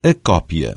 a cópia.